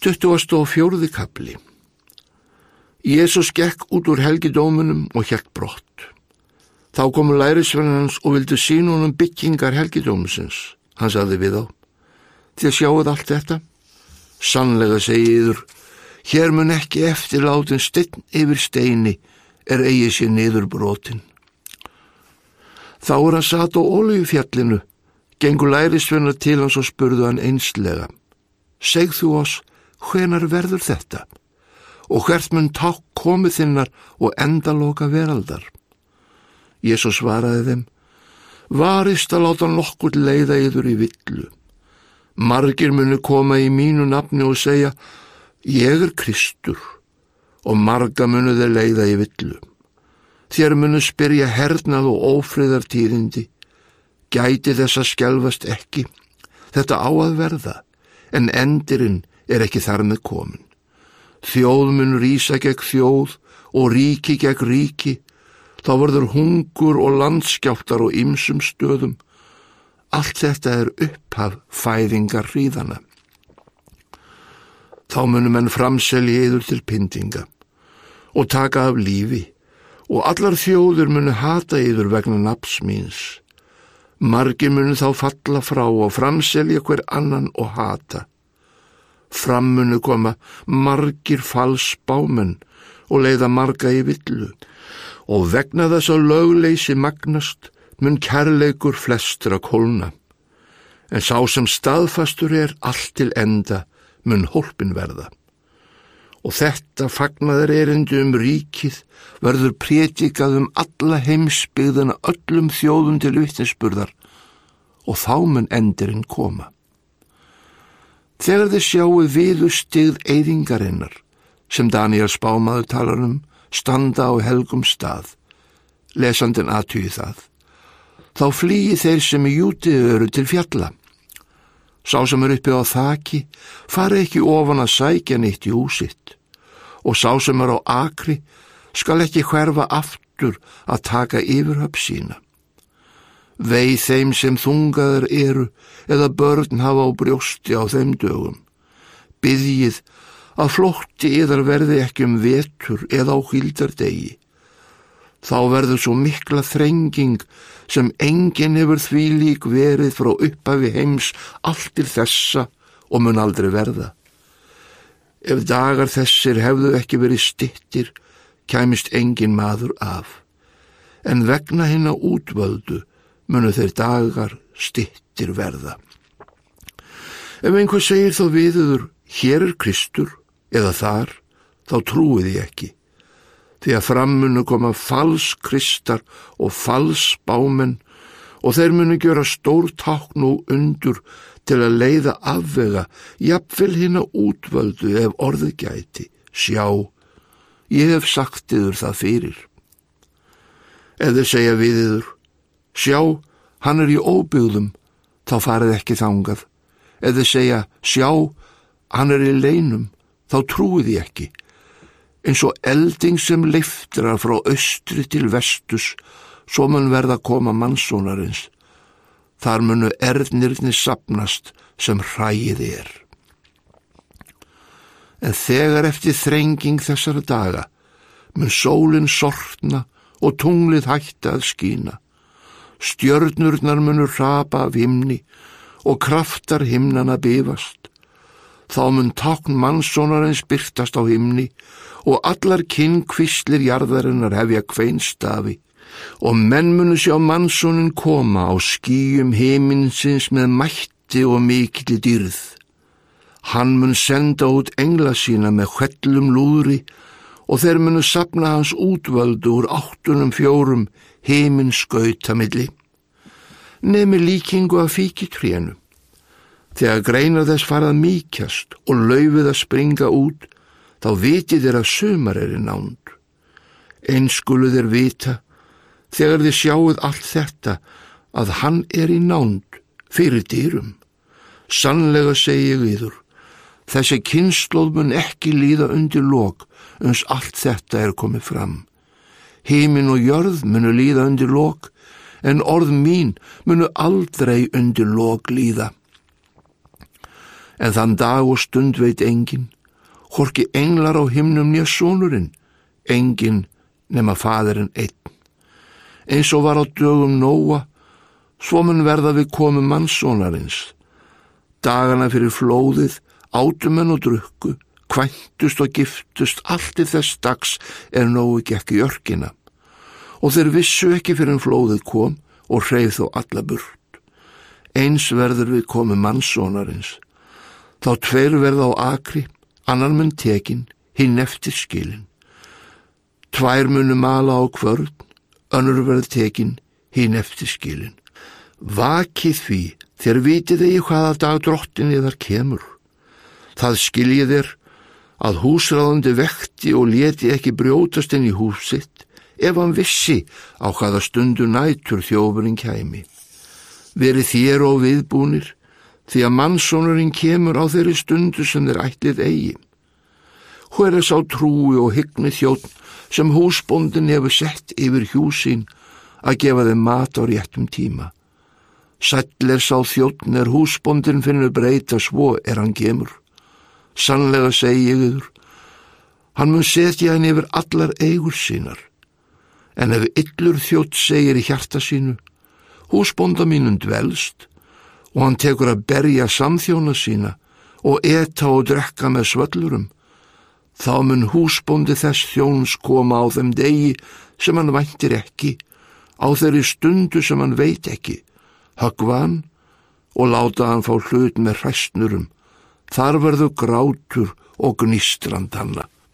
24. kapli Jésús gekk út úr helgidómunum og hjælt brott. Þá komu lærisvennans og vildu sínunum byggingar helgidómusins. Hann saði við á. Þið sjáuð allt þetta? Sannlega segi yður, hér mun ekki eftirlátin stein yfir steini er eigið sér niður brotin. Þá er hann satt á ólíufjallinu, gengur lærisvennar til hans og spurðu hann einslega. Segð þú oss, hvenar verður þetta? Og hvert mun takk komið þinnar og endaloka veraldar? Jésús svaraði þeim, varist að láta nokkur leiða yður í villu. Margir munu koma í mínu nafni og segja, ég er Kristur og marga munu þeir leiða í villu. Þér munu spyrja hernað og ófriðartíðindi, gæti þess að skjálfast ekki, þetta á að verða en endirinn er ekki þar með komin. Þjóð mun rýsa gegn þjóð og ríki gegn ríki, þá verður hungur og landskjáttar og ymsum stöðum. Allt þetta er upphaf fæðingar hríðana. Þá munum enn framselja yður til pyntinga og taka af lífi og allar þjóður munu hata yður vegna napsmýns. Margir munu þá falla frá og framselja hver annan og hata. Fram munu koma margir fals bámen og leiða marga í villu og vegna þess að lögleysi magnast mun kærleikur flestra kólna. En sá sem staðfastur er allt til enda mun hólpin verða. Og þetta fagnaður erindi um ríkið verður prétikað um alla heimsbyggðana öllum þjóðum til vittnesburðar og þá mun endirinn koma. Þegar þið sjáu viðu stigð eyðingarinnar sem Daniel Spámaður talar um standa á helgum stað, lesandin aðtýði það, þá flýi þeir sem í jútið eru til fjalla. Sá sem er uppi á þaki fari ekki ofan að sækja neitt í húsitt og sá sem er á akri skal ekki hverfa aftur að taka yfirhöpp sína. Vei þeim sem þungaður eru eða börn hafa á brjósti á þeim dögum. Byðjið að flótti yðar verði ekki um vetur eða á hildardegi. Þá verður svo mikla þrenging sem enginn hefur því lík verið frá uppafi heims allt til þessa og mun aldrei verða. Ef dagar þessir hefðu ekki verið stittir, kæmist engin maður af. En vegna hinn á útvöldu munu þeir dagar stittir verða. Ef einhver segir þá viðuður, hér er Kristur eða þar, þá trúið ég ekki. Því að fram munu koma fals kristar og fals bámenn og þeir munu gera stór tákn og undur til að leiða afvega, jafnvel hinn að útvöldu ef orðið gæti. Sjá, ég hef sagt yður það fyrir. Eða segja við yður, sjá, hann er í óbyggðum, þá farið ekki þangað. Eða segja, sjá, hann er í leinum, þá trúið ég ekki. Eins og elding sem liftrar frá austri til vestus, svo mun verða að koma mannsónarins. Þar munu erðnirni sapnast sem hræið er. En þegar eftir þrenging þessara daga mun sólinn sortna og tunglið hætta að skína. Stjörnurnar munur rapa af himni og kraftar himnana bifast. Þá mun tákn mannsónarins byrtast á himni og allar kynkvistlir jarðarinnar hefja kveinstafi og menn munu sjá mannsónin koma á skýjum heiminsins með mætti og mikilli dýrð. Hann mun senda út engla sína með hvellum lúðri og þeir munu sapna hans útvöldu úr áttunum fjórum heiminn skautamilli. Nefni líkingu af fíkitrénu. Þegar greina þess farað mýkjast og laufið að springa út, þá vitið þér að sömar er í nánd. Einskulu þér vita, þegar þið sjáuð allt þetta, að hann er í nánd fyrir dýrum. Sannlega segi ég viður, þessi kynnslóð mun ekki líða undir lok uns allt þetta er komið fram. Heimin og jörð munu líða undir lok, en orð mín munu aldrei undir lok líða. En þann dag og stund veit engin, horki englar á himnum nýja sónurinn, engin nema fadirinn einn. Eins og var á dögum nóa, svo mun verða við komum mannsónarins. Dagana fyrir flóðið, átumenn og drukku, kvæntust og giftust, allt í þess dags er nógu gekk í örkina. Og þeir vissu ekki fyrir en flóðið kom og hreyð þó alla burt. Eins verður við komum mannsónarins. Þá tveir verða á akri, annar mun tekin, hinn eftir skilin. Tvær munu mala á kvörn, önnur verð tekin, hinn eftir skilin. Vakið því, þér vitið eigi hvaða dag drottinni þar kemur. Það skiljið er að húsráðandi vekti og leti ekki brjótast inn í húsitt ef hann vissi á hvaða stundu nætur þjófurinn kæmi. Veri þér og viðbúnir, því að mannsónurinn kemur á þeirri stundu sem þeir ætlið eigi. Hver er sá trúi og hyggni þjótt sem húsbóndin hefur sett yfir hjúsín að gefa þeim mat á réttum tíma. Sæll er sá þjóttn er húsbóndin finnur breyta svo er hann kemur. Sannlega segi ég yfir, hann mun setja henni yfir allar eigur sínar. En ef yllur þjótt segir í hjarta sínu, húsbónda mínum dvelst, og hann tekur að berja samþjóna sína og eta og drekka með svöllurum, þá mun húsbóndi þess þjóns koma á þeim degi sem hann væntir ekki, á þeirri stundu sem hann veit ekki, högva hann og láta hann fá hlut með hræstnurum, þar verðu grátur og gnistrand hanna.